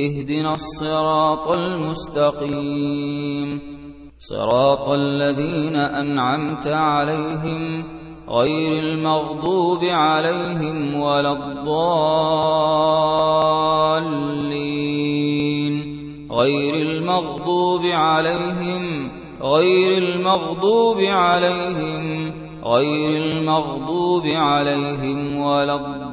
اهدنا الصراط المستقيم. صراط الذين أنعمت عليهم غير المغضوب عليهم ولا الضالين. غير المغضوب عليهم غير المغضوب عليهم غير المغضوب عليهم ولا الضالين.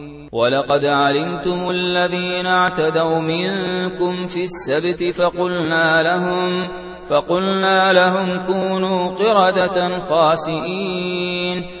ولقد علمتم الذين اعتدوا منكم في السبت فقلنا لهم فقلنا لهم كونوا قردة خاسئين.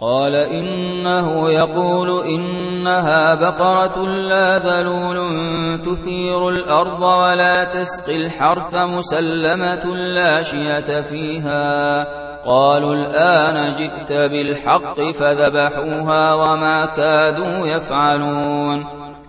قال إنه يقول إنها بقرة لا ذلول تثير الأرض ولا تسقي الحرث مسلمة لا فيها. قالوا الآن جئت بالحق فذبحوها وما كادوا يفعلون.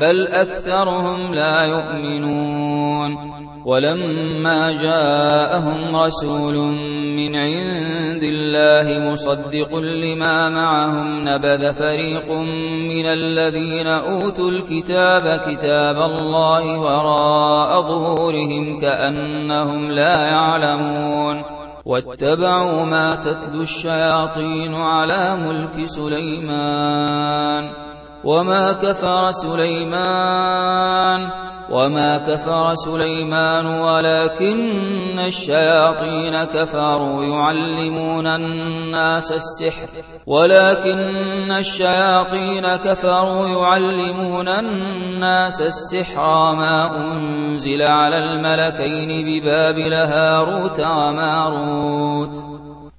بل أكثرهم لا يؤمنون. ولما جاءهم رسول من عند الله مصدق لما معهم نبذ فريق من الذين أوتوا الكتاب كتاب الله وراء ظهورهم كأنهم لا يعلمون. واتبعوا ما تتلو الشياطين على ملك سليمان. وما كفر سليمان وما كفر سليمان ولكن الشياطين كفروا يعلمون الناس السحر ولكن الشياطين كفروا يعلمون الناس السحر ما أنزل على الملكين ببابل هاروت وماروت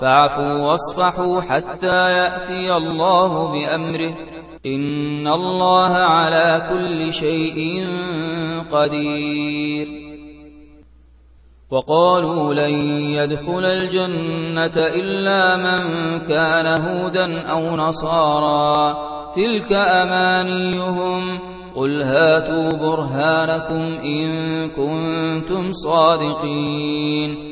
فاعفوا واصفحوا حتى يأتي الله بأمره. إن الله على كل شيء قدير. وقالوا لن يدخل الجنة إلا من كان هودا أو نصارا. تلك أمانيهم. قل هاتوا برهانكم إن كنتم صادقين.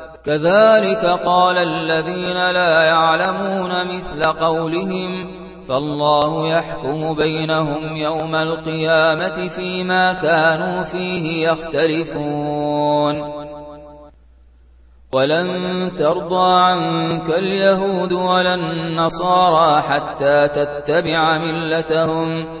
كذلك قال الذين لا يعلمون مثل قولهم فالله يحكم بينهم يوم القيامة فيما كانوا فيه يختلفون. ولن ترضى عنك اليهود ولا النصارى حتى تتبع ملتهم.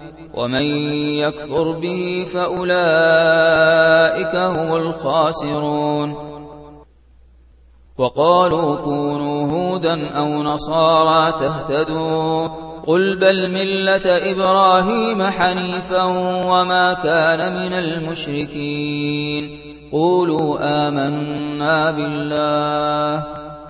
ومن يكفر به فأولئك هم الخاسرون. وقالوا كونوا هودا أو نصارى تهتدوا. قل بل ملة إبراهيم حنيفا وما كان من المشركين. قولوا آمنا بالله.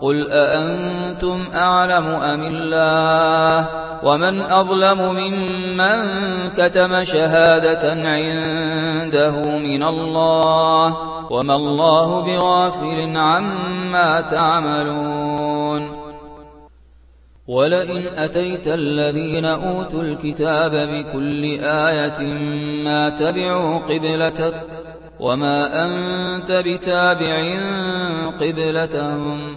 قل أأنتم أعلم أم الله ومن أظلم ممن كتم شهادة عنده من الله وما الله بغافل عما تعملون ولئن أتيت الذين أوتوا الكتاب بكل آية ما تبعوا قبلتك وما أنت بتابع قبلتهم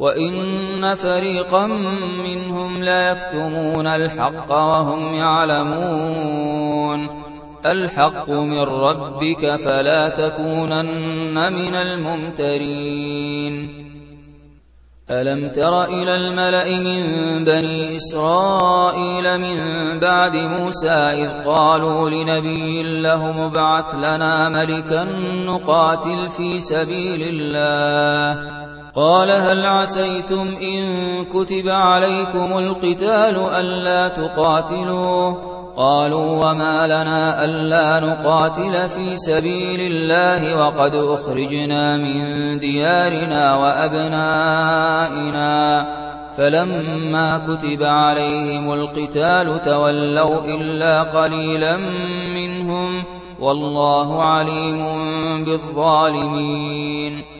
وإن فريقا منهم ليكتمون الحق وهم يعلمون الحق من ربك فلا تكونن من الممترين ألم تر إلى الملأ من بني إسرائيل من بعد موسى إذ قالوا لنبي له مبعث لنا ملكا نقاتل في سبيل الله قال هل عسيتم إن كتب عليكم القتال ألا تقاتلوا؟ قالوا وما لنا ألا نقاتل في سبيل الله وقد أخرجنا من ديارنا وأبنائنا. فلما كتب عليهم القتال تولوا إلا قليلا منهم. والله عليم بالظالمين.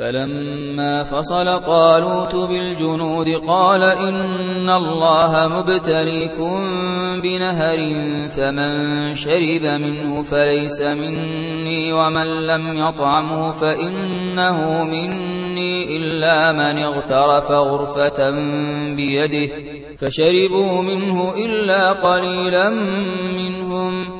فلما فصل طالوت بالجنود قال إن الله مبتليكم بنهر فمن شرب منه فليس مني ومن لم يطعمه فإنه مني إلا من اغترف غرفة بيده فشربوا منه إلا قليلا منهم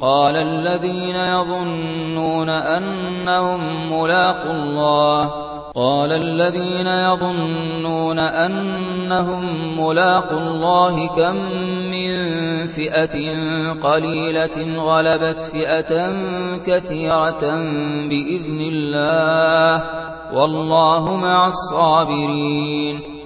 قال الذين يظنون أنهم ملاقوا الله. قال الذين يظنون أنهم ملاقوا الله كم من فئة قليلة غلبت فئة كثيرة بإذن الله. والله مع الصابرين.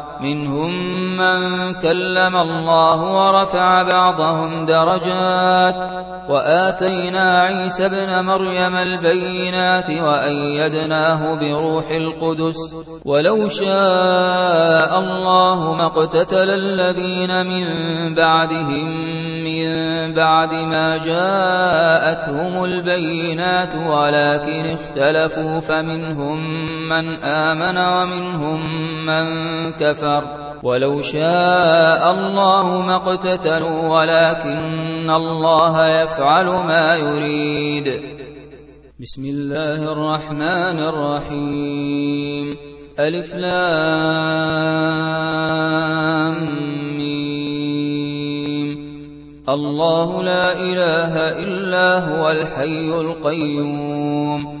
منهم من كلم الله ورفع بعضهم درجات وآتينا عيسى ابن مريم البينات وأيدناه بروح القدس ولو شاء الله ما اقتتل الذين من بعدهم من بعد ما جاءتهم البينات ولكن اختلفوا فمنهم من آمن ومنهم من كفر النار ولو شاء الله ما اقتتلوا ولكن الله يفعل ما يريد. بسم الله الرحمن الرحيم. ألف لام ميم. الله لا إله إلا هو الحي القيوم.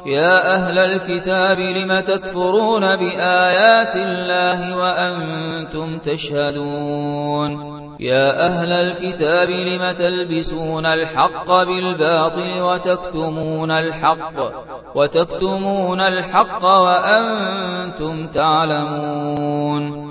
يا أهل الكتاب لم تكفرون بآيات الله وأنتم تشهدون؟ يا أهل الكتاب لم تلبسون الحق بالباطل وتكتمون الحق؟ وتكتمون الحق وأنتم تعلمون؟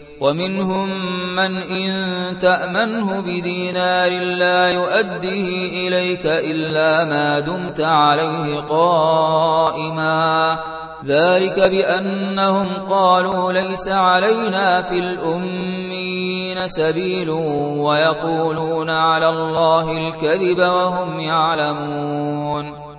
ومنهم من إن تأمنه بدينار لا يؤده إليك إلا ما دمت عليه قائما. ذلك بأنهم قالوا ليس علينا في الأمين سبيل ويقولون على الله الكذب وهم يعلمون.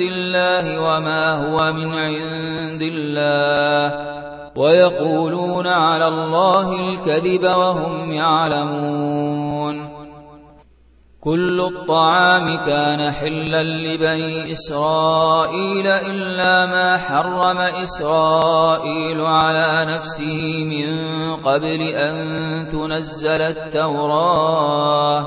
الله وما هو من عند الله. ويقولون على الله الكذب وهم يعلمون. كل الطعام كان حلا لبني إسرائيل إلا ما حرم إسرائيل على نفسه من قبل أن تنزل التوراة.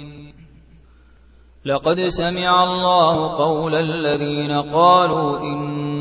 لقد سمع الله قول الذين قالوا إن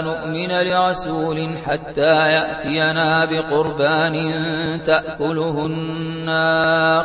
نؤمن لرسول حتى يأتينا بقربان تأكله النار.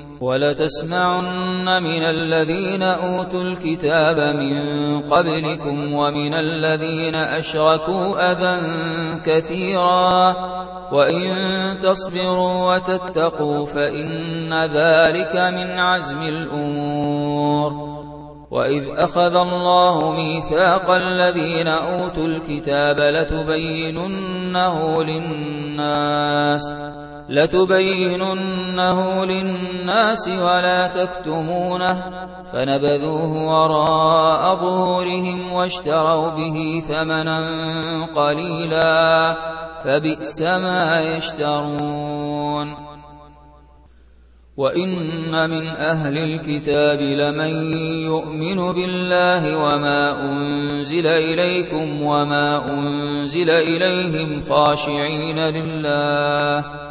ولتسمعن من الذين أوتوا الكتاب من قبلكم ومن الذين أشركوا أذى كثيرا وإن تصبروا وتتقوا فإن ذلك من عزم الأمور وإذ أخذ الله ميثاق الذين أوتوا الكتاب لتبيننه للناس لتبيننه للناس ولا تكتمونه فنبذوه وراء ظهورهم واشتروا به ثمنا قليلا فبئس ما يشترون. وإن من أهل الكتاب لمن يؤمن بالله وما أنزل إليكم وما أنزل إليهم خاشعين لله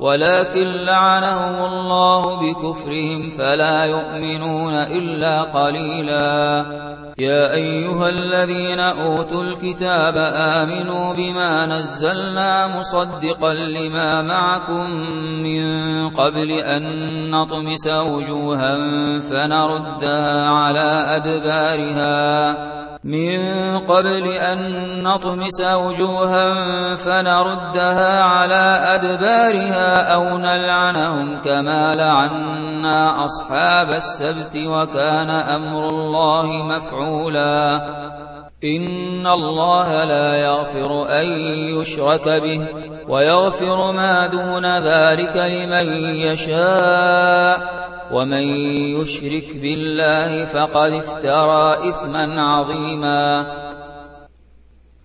ولكن لعنهم الله بكفرهم فلا يؤمنون إلا قليلا. يا أيها الذين أوتوا الكتاب آمنوا بما نزلنا مصدقا لما معكم من قبل أن نطمس وجوها فنردها على أدبارها. من قبل أن نطمس وجوها فنردها على أدبارها. أو نلعنهم كما لعنا أصحاب السبت وكان أمر الله مفعولا إن الله لا يغفر أن يشرك به ويغفر ما دون ذلك لمن يشاء ومن يشرك بالله فقد افترى إثما عظيما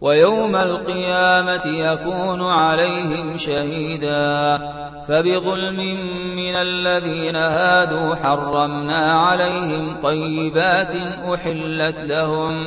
ويوم القيامة يكون عليهم شهيدا فبظلم من الذين هادوا حرمنا عليهم طيبات أحلت لهم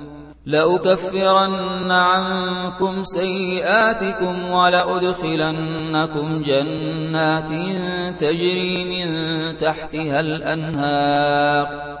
لأكفرن عنكم سيئاتكم ولأدخلنكم جنات تجري من تحتها الأنهار.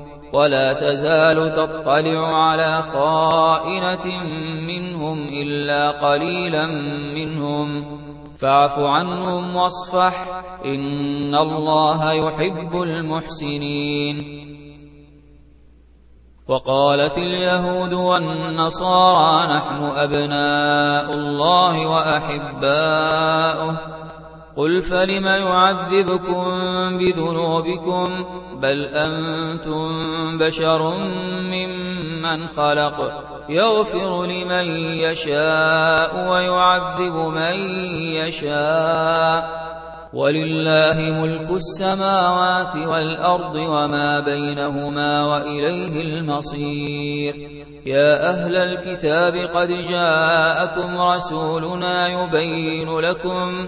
ولا تزال تطلع على خائنة منهم إلا قليلا منهم. فاعف عنهم واصفح إن الله يحب المحسنين. وقالت اليهود والنصارى نحن أبناء الله وأحباؤه. قل فلم يعذبكم بذنوبكم بل أنتم بشر ممن خلق يغفر لمن يشاء ويعذب من يشاء ولله ملك السماوات والأرض وما بينهما وإليه المصير يا أهل الكتاب قد جاءكم رسولنا يبين لكم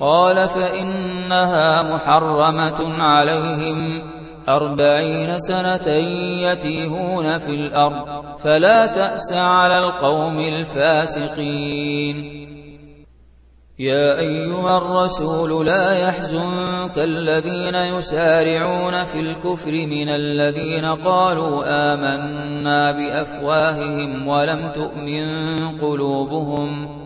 قال فإنها محرمة عليهم. أربعين سنة يتيهون في الأرض فلا تأس على القوم الفاسقين. يا أيها الرسول لا يحزنك الذين يسارعون في الكفر من الذين قالوا آمنا بأفواههم ولم تؤمن قلوبهم.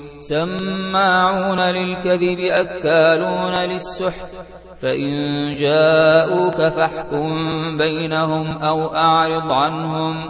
سماعون للكذب أكالون للسحت. فإن جاءوك فاحكم بينهم أو أعرض عنهم.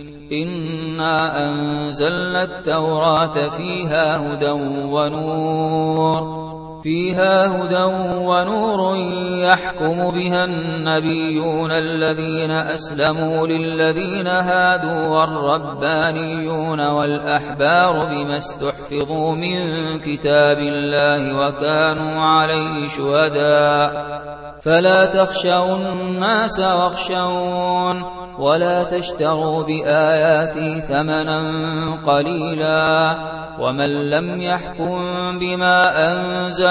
إنا أنزلنا التوراة فيها هدى ونور فيها هدى ونور يحكم بها النبيون الذين أسلموا للذين هادوا والربانيون والأحبار بما استحفظوا من كتاب الله وكانوا عليه شهداء. فلا تخشوا الناس واخشون ولا تشتروا بآياتي ثمنا قليلا ومن لم يحكم بما أنزل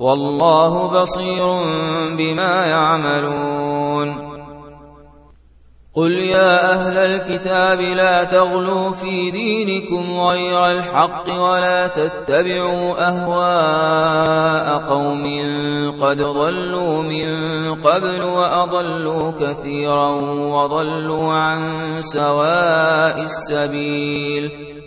والله بصير بما يعملون. قل يا أهل الكتاب لا تغلوا في دينكم غير الحق ولا تتبعوا أهواء قوم قد ضلوا من قبل وأضلوا كثيرا وضلوا عن سواء السبيل.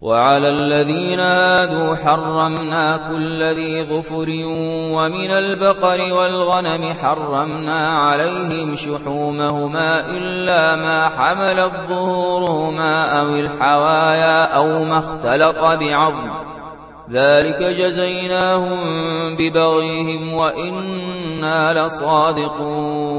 وعلى الذين هادوا حرمنا كل ذي ظفر ومن البقر والغنم حرمنا عليهم شحومهما إلا ما حملت ظهورهما أو الحوايا أو ما اختلط بعظم. ذلك جزيناهم ببغيهم وإنا لصادقون.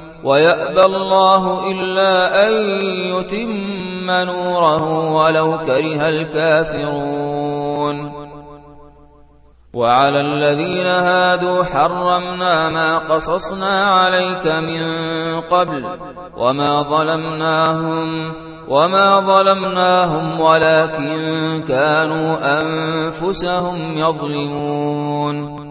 ويأبى الله إلا أن يتم نوره ولو كره الكافرون. وعلى الذين هادوا حرمنا ما قصصنا عليك من قبل وما ظلمناهم وما ظلمناهم ولكن كانوا أنفسهم يظلمون.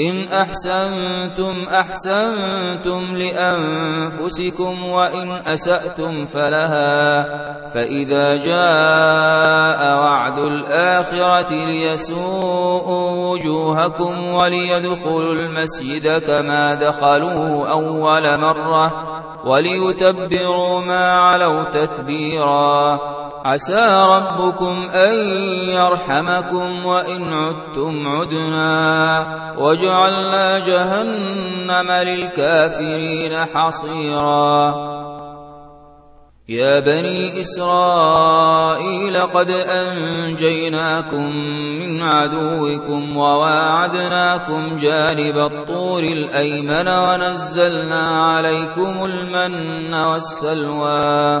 إن أحسنتم أحسنتم لأنفسكم وإن أسأتم فلها فإذا جاء وعد الآخرة ليسوءوا وجوهكم وليدخلوا المسجد كما دخلوه أول مرة وليتبروا ما علوا تتبيرا عسى ربكم أن يرحمكم وإن عدتم عدنا وجعلنا جهنم للكافرين حصيرا. يا بني إسرائيل قد أنجيناكم من عدوكم وواعدناكم جانب الطور الأيمن ونزلنا عليكم المن والسلوى.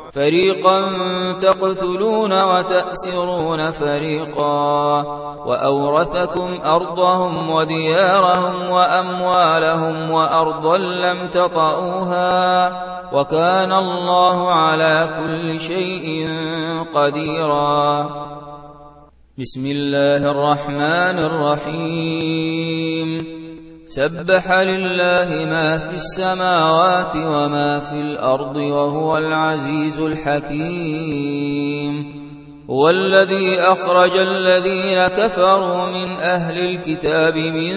فريقا تقتلون وتأسرون فريقا وأورثكم أرضهم وديارهم وأموالهم وأرضا لم تطئوها وكان الله على كل شيء قديرا. بسم الله الرحمن الرحيم. سبح لله ما في السماوات وما في الأرض وهو العزيز الحكيم. هو الذي أخرج الذين كفروا من أهل الكتاب من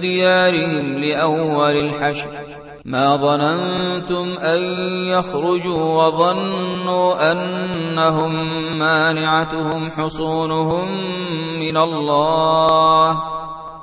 ديارهم لأول الحشر. ما ظننتم أن يخرجوا وظنوا أنهم مانعتهم حصونهم من الله.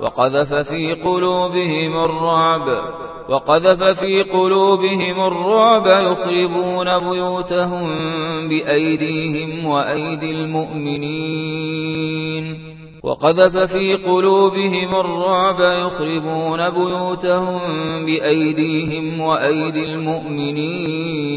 وقذف في قلوبهم الرعب وقذف في قلوبهم الرعب يخربون بيوتهم بأيديهم وأيدي المؤمنين. وقذف في قلوبهم الرعب يخربون بيوتهم بأيديهم وأيدي المؤمنين.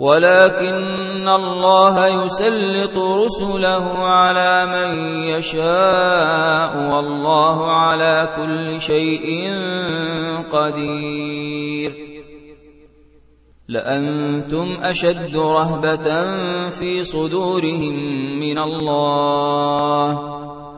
ولكن الله يسلط رسله على من يشاء والله على كل شيء قدير. لأنتم أشد رهبة في صدورهم من الله.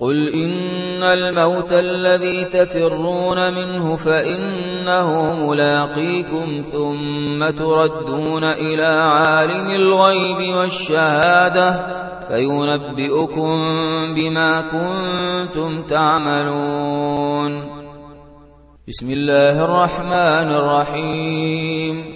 قل إن الموت الذي تفرون منه فإنه ملاقيكم ثم تردون إلى عالم الغيب والشهادة فينبئكم بما كنتم تعملون. بسم الله الرحمن الرحيم.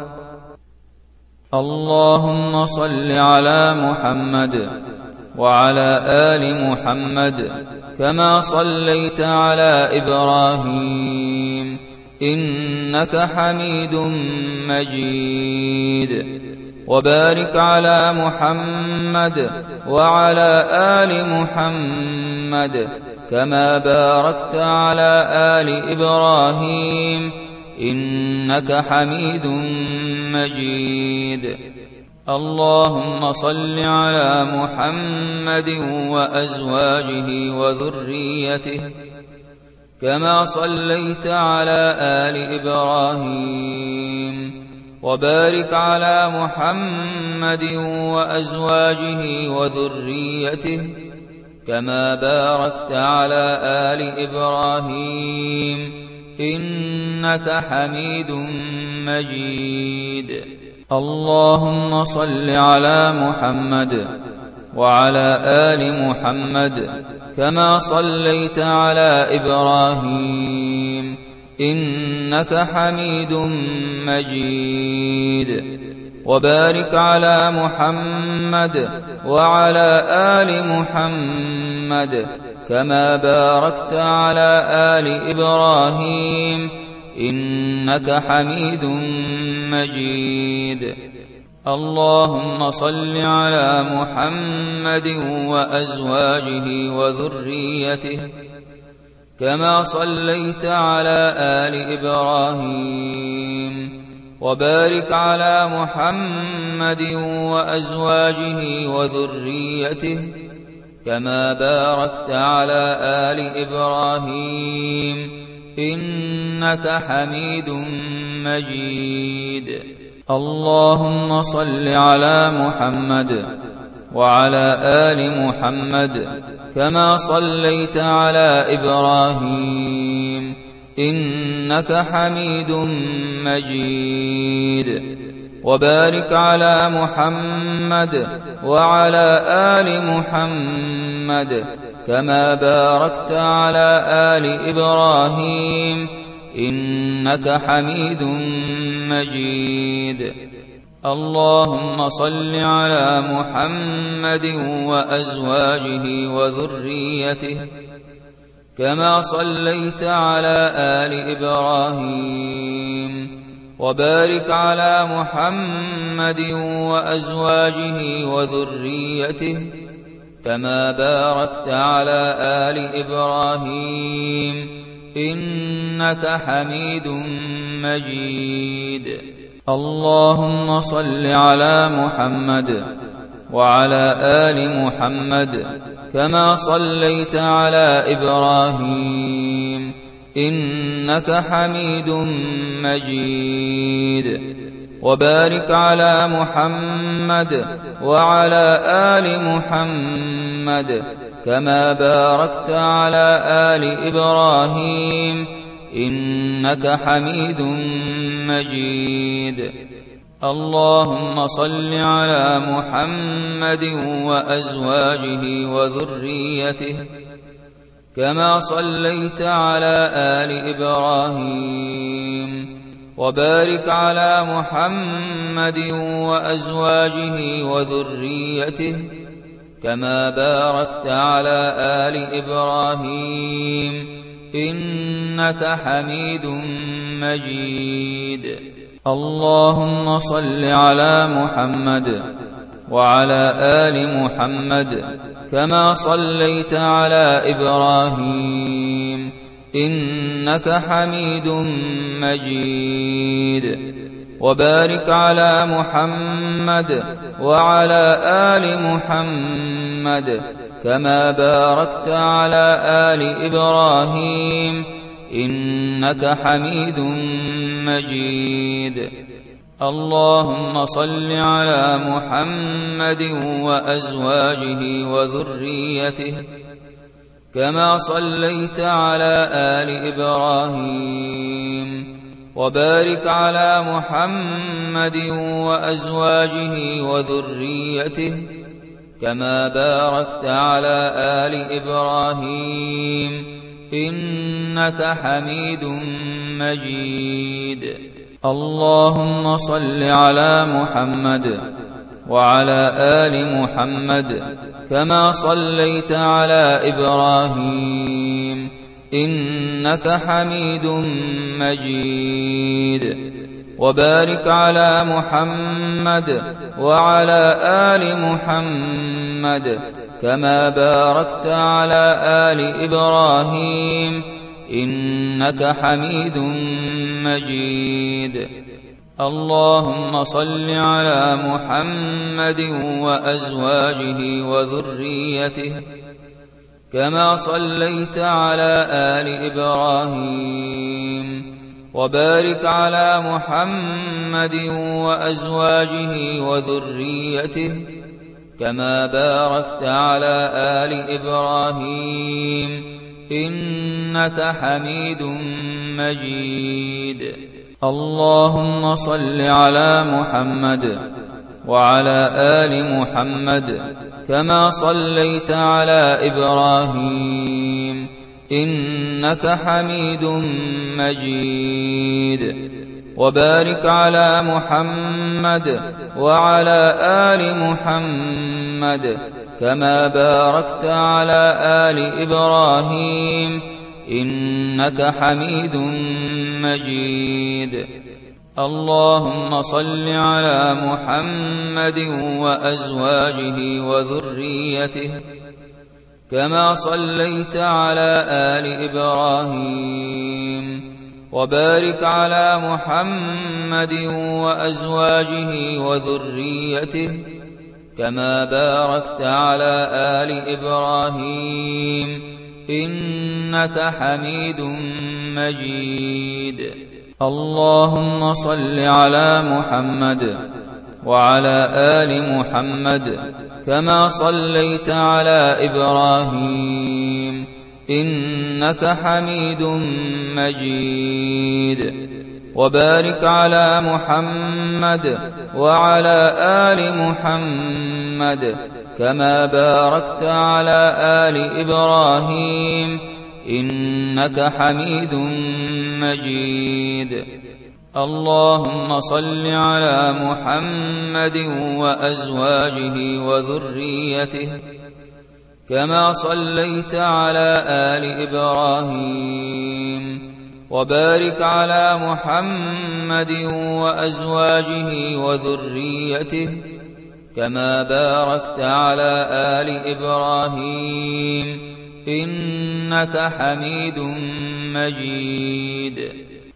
اللهم صل على محمد وعلى آل محمد كما صليت على إبراهيم إنك حميد مجيد وبارك على محمد وعلى آل محمد كما باركت على آل إبراهيم إنك حميد مجيد اللهم صل على محمد وأزواجه وذريته كما صليت على آل إبراهيم وبارك على محمد وأزواجه وذريته كما باركت على آل إبراهيم إنك حميد مجيد. اللهم صل على محمد وعلى آل محمد كما صليت على إبراهيم. إنك حميد مجيد. وبارك على محمد وعلى آل محمد كما باركت على آل إبراهيم إنك حميد مجيد. اللهم صل على محمد وأزواجه وذريته كما صليت على آل إبراهيم وبارك على محمد وأزواجه وذريته كما باركت على آل إبراهيم إنك حميد مجيد. اللهم صل على محمد وعلى آل محمد كما صليت على إبراهيم إنك حميد مجيد. وبارك على محمد وعلى آل محمد كما باركت على آل إبراهيم إنك حميد مجيد. اللهم صل على محمد وأزواجه وذريته كما صليت على آل إبراهيم. وبارك على محمد وأزواجه وذريته كما باركت على آل إبراهيم إنك حميد مجيد. اللهم صل على محمد وعلى آل محمد كما صليت على إبراهيم. إنك حميد مجيد. وبارك على محمد وعلى آل محمد كما باركت على آل إبراهيم. إنك حميد مجيد. اللهم صل على محمد وأزواجه وذريته. كما صليت على آل إبراهيم وبارك على محمد وأزواجه وذريته كما باركت على آل إبراهيم إنك حميد مجيد اللهم صل على محمد وعلى آل محمد كما صليت على إبراهيم إنك حميد مجيد. وبارك على محمد وعلى آل محمد كما باركت على آل إبراهيم إنك حميد مجيد. اللهم صل على محمد وأزواجه وذريته كما صليت على آل إبراهيم وبارك على محمد وأزواجه وذريته كما باركت على آل إبراهيم إنك حميد مجيد. اللهم صل على محمد وعلى آل محمد كما صليت على إبراهيم إنك حميد مجيد وبارك على محمد وعلى آل محمد كما باركت على آل إبراهيم إنك حميد مجيد. اللهم صل على محمد وأزواجه وذريته كما صليت على آل إبراهيم وبارك على محمد وأزواجه وذريته كما باركت على آل إبراهيم. إنك حميد مجيد. اللهم صل على محمد وعلى آل محمد كما صليت على إبراهيم. إنك حميد مجيد. وبارك على محمد وعلى آل محمد كما باركت على آل إبراهيم إنك حميد مجيد اللهم صل على محمد وأزواجه وذريته كما صليت على آل إبراهيم وبارك على محمد وأزواجه وذريته كما باركت على آل إبراهيم إنك حميد مجيد. اللهم صل على محمد وعلى آل محمد كما صليت على إبراهيم إنك حميد مجيد. وبارك على محمد وعلى آل محمد كما باركت على آل إبراهيم إنك حميد مجيد. اللهم صل على محمد وأزواجه وذريته كما صليت على آل إبراهيم. وبارك على محمد وأزواجه وذريته كما باركت على آل إبراهيم إنك حميد مجيد.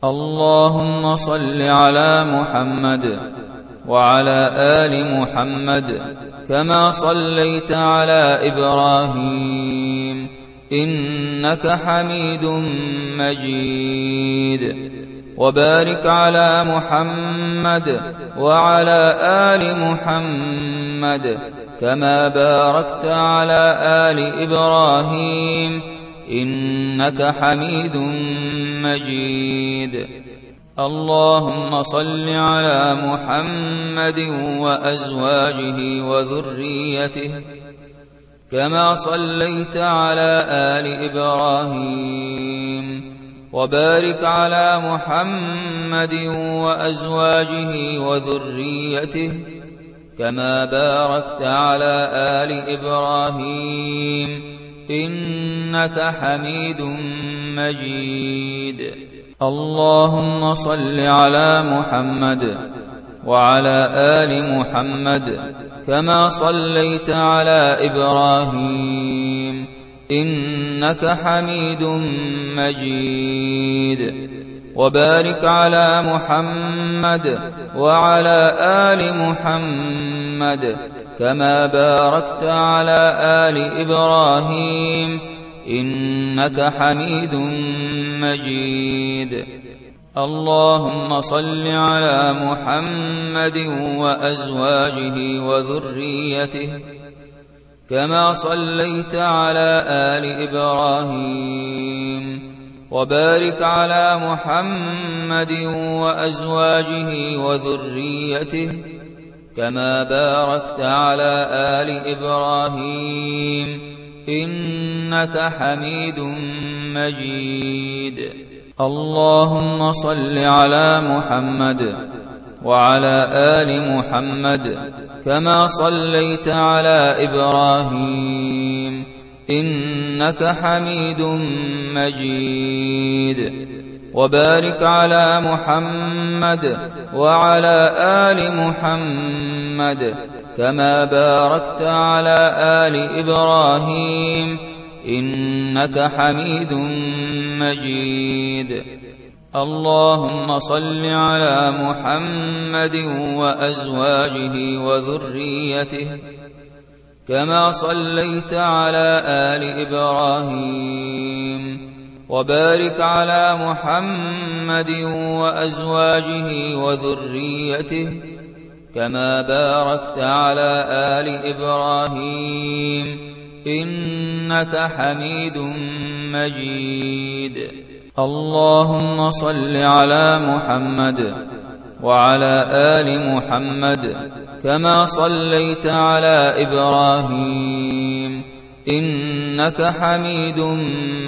اللهم صل على محمد وعلى آل محمد كما صليت على إبراهيم. إنك حميد مجيد. وبارك على محمد وعلى آل محمد كما باركت على آل إبراهيم. إنك حميد مجيد. اللهم صل على محمد وأزواجه وذريته. كما صليت على آل إبراهيم وبارك على محمد وأزواجه وذريته كما باركت على آل إبراهيم إنك حميد مجيد اللهم صل على محمد وعلى آل محمد كما صليت على إبراهيم إنك حميد مجيد وبارك على محمد وعلى آل محمد كما باركت على آل إبراهيم إنك حميد مجيد اللهم صل على محمد وأزواجه وذريته كما صليت على آل إبراهيم وبارك على محمد وأزواجه وذريته كما باركت على آل إبراهيم إنك حميد مجيد. اللهم صل على محمد وعلى آل محمد كما صليت على إبراهيم إنك حميد مجيد وبارك على محمد وعلى آل محمد كما باركت على آل إبراهيم إنك حميد مجيد اللهم صل على محمد وأزواجه وذريته كما صليت على آل إبراهيم وبارك على محمد وأزواجه وذريته كما باركت على آل إبراهيم. إنك حميد مجيد. اللهم صل على محمد وعلى آل محمد كما صليت على إبراهيم. إنك حميد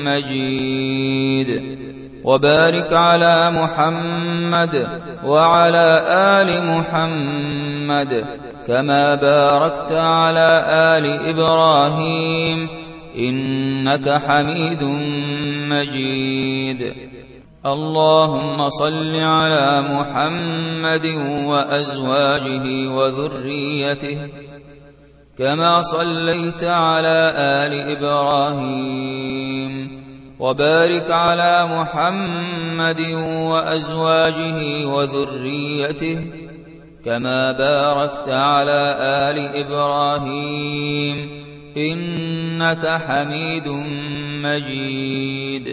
مجيد. وبارك على محمد وعلى آل محمد كما باركت على آل إبراهيم إنك حميد مجيد. اللهم صل على محمد وأزواجه وذريته كما صليت على آل إبراهيم وبارك على محمد وأزواجه وذريته كما باركت على آل إبراهيم إنك حميد مجيد.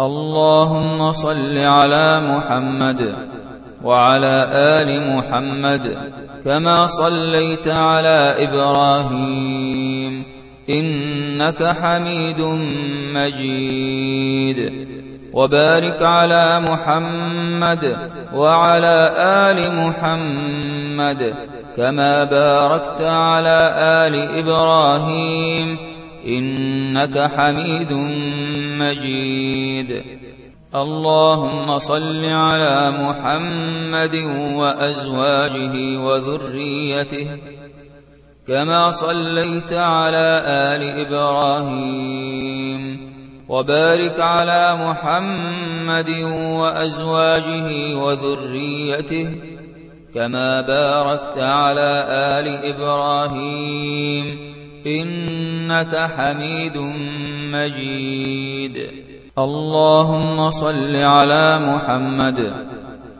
اللهم صل على محمد وعلى آل محمد كما صليت على إبراهيم إنك حميد مجيد. وبارك على محمد وعلى آل محمد كما باركت على آل إبراهيم إنك حميد مجيد. اللهم صل على محمد وأزواجه وذريته كما صليت على آل إبراهيم. وبارك على محمد وأزواجه وذريته كما باركت على آل إبراهيم إنك حميد مجيد. اللهم صل على محمد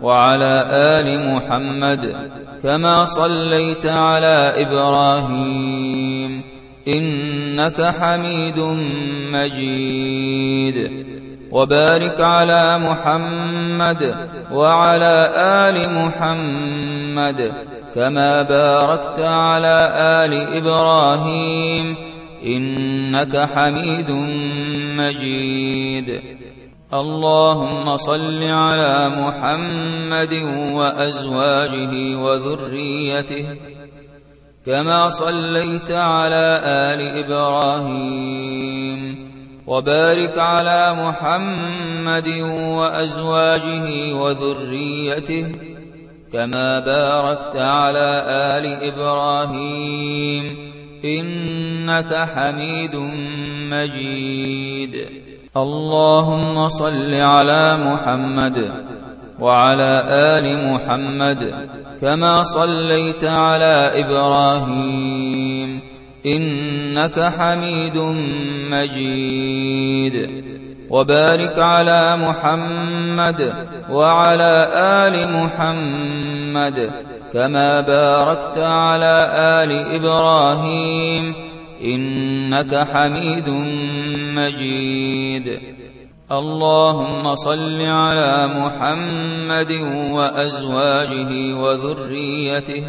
وعلى آل محمد كما صليت على إبراهيم. إنك حميد مجيد. وبارك على محمد وعلى آل محمد كما باركت على آل إبراهيم. إنك حميد مجيد. اللهم صل على محمد وأزواجه وذريته. كما صليت على آل إبراهيم وبارك على محمد وأزواجه وذريته كما باركت على آل إبراهيم إنك حميد مجيد اللهم صل على محمد وعلى آل محمد كما صليت على إبراهيم إنك حميد مجيد. وبارك على محمد وعلى آل محمد كما باركت على آل إبراهيم إنك حميد مجيد. اللهم صل على محمد وأزواجه وذريته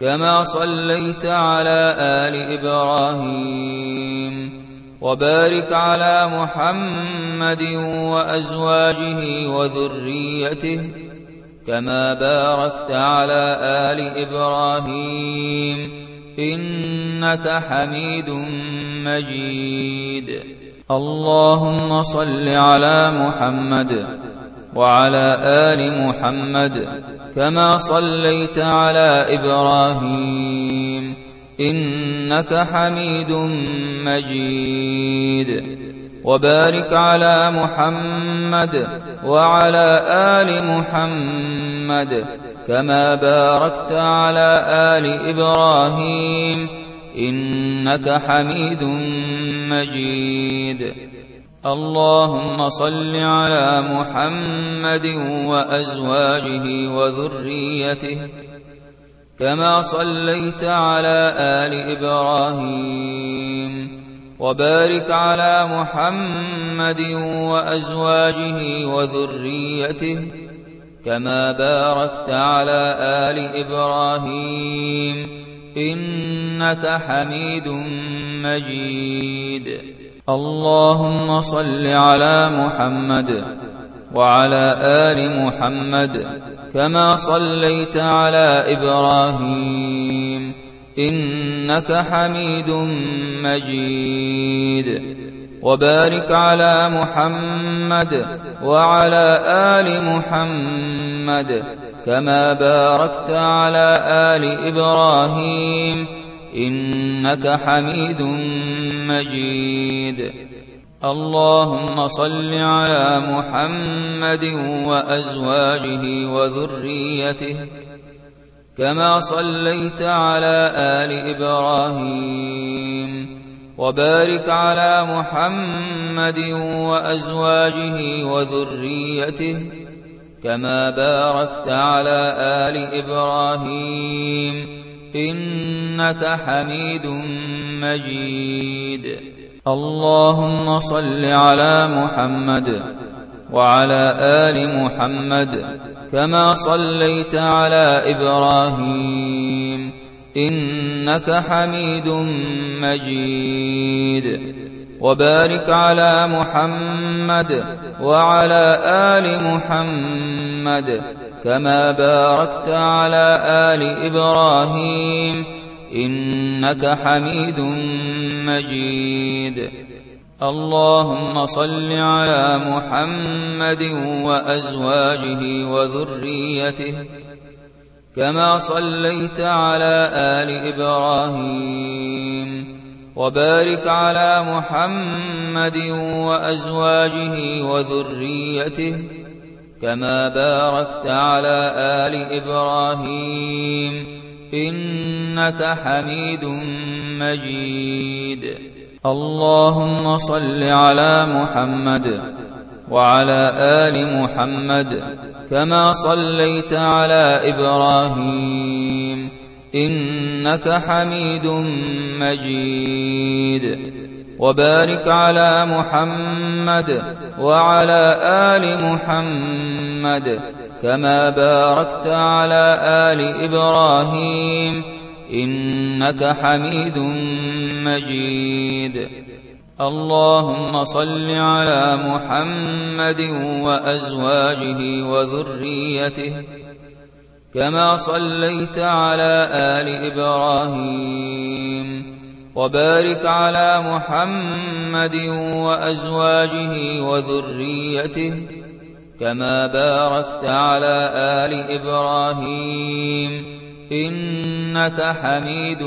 كما صليت على آل إبراهيم وبارك على محمد وأزواجه وذريته كما باركت على آل إبراهيم إنك حميد مجيد. اللهم صل على محمد وعلى آل محمد كما صليت على إبراهيم إنك حميد مجيد وبارك على محمد وعلى آل محمد كما باركت على آل إبراهيم إنك حميد مجيد. اللهم صل على محمد وأزواجه وذريته كما صليت على آل إبراهيم وبارك على محمد وأزواجه وذريته كما باركت على آل إبراهيم. إنك حميد مجيد. اللهم صل على محمد وعلى آل محمد كما صليت على إبراهيم. إنك حميد مجيد. وبارك على محمد وعلى آل محمد كما باركت على آل إبراهيم إنك حميد مجيد. اللهم صل على محمد وأزواجه وذريته كما صليت على آل إبراهيم وبارك على محمد وأزواجه وذريته كما باركت على آل إبراهيم إنك حميد مجيد. اللهم صل على محمد وعلى آل محمد كما صليت على إبراهيم إنك حميد مجيد. وبارك على محمد وعلى آل محمد كما باركت على آل إبراهيم إنك حميد مجيد. اللهم صل على محمد وأزواجه وذريته كما صليت على آل إبراهيم. وبارك على محمد وأزواجه وذريته كما باركت على آل إبراهيم إنك حميد مجيد. اللهم صل على محمد وعلى آل محمد كما صليت على إبراهيم. إنك حميد مجيد. وبارك على محمد وعلى آل محمد كما باركت على آل إبراهيم. إنك حميد مجيد. اللهم صل على محمد وأزواجه وذريته. كما صليت على آل إبراهيم وبارك على محمد وأزواجه وذريته كما باركت على آل إبراهيم إنك حميد